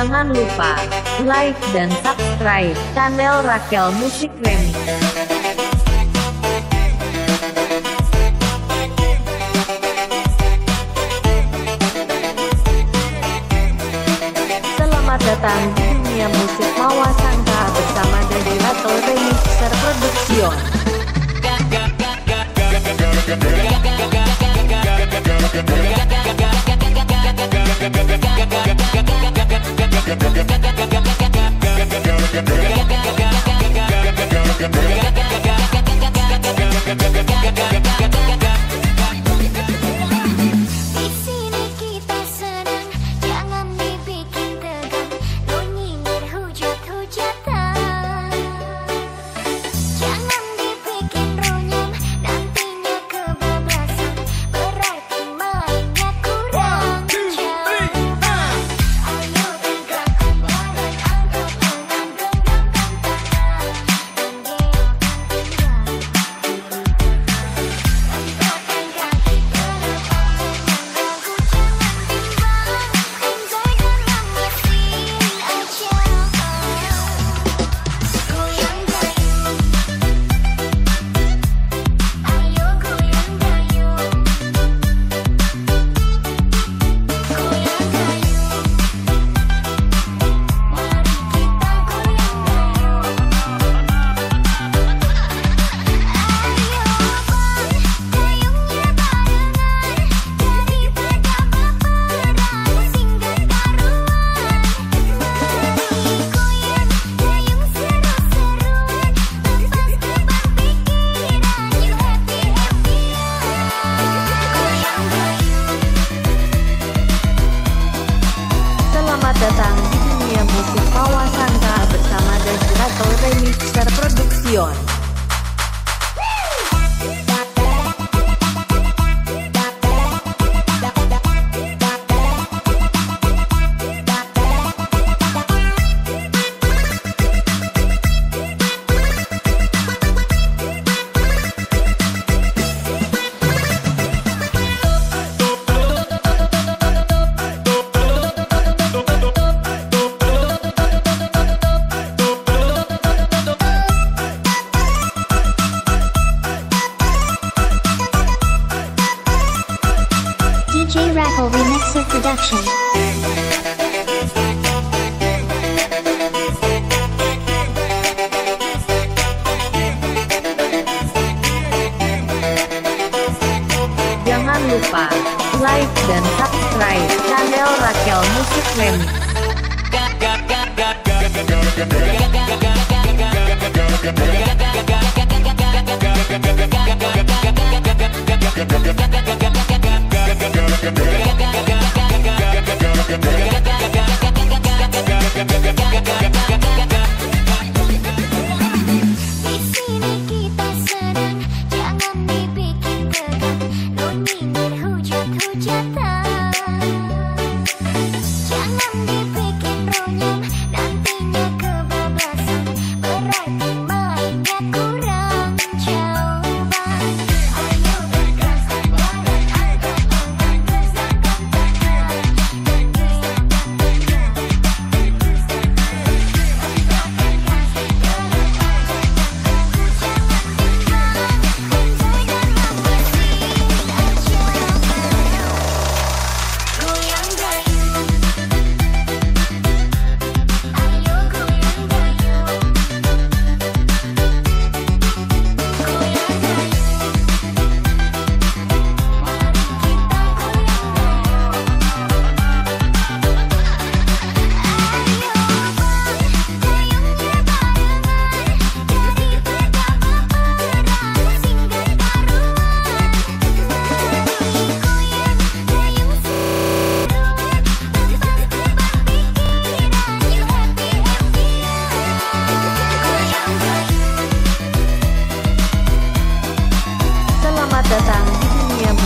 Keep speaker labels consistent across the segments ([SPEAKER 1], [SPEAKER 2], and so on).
[SPEAKER 1] Jangan lupa like dan subscribe channel Rakel Musik Remix. Selamat datang di dunia musik Mawasangka bersama dari Rakel Remix Production. Yeah. datang di dunia musik kawasan bersama Desirato Remix Production.
[SPEAKER 2] Production.
[SPEAKER 1] Jangan lupa like dan subscribe channel Rakel Musik Remix.
[SPEAKER 2] Thank you.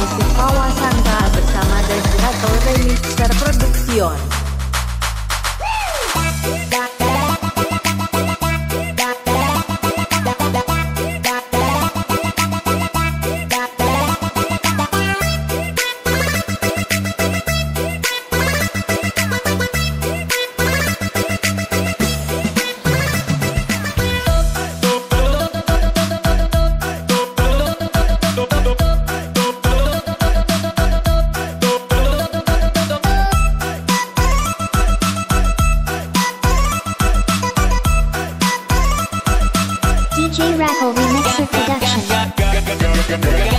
[SPEAKER 1] musik Wawasan bersama Desirato Remix Production.
[SPEAKER 3] Get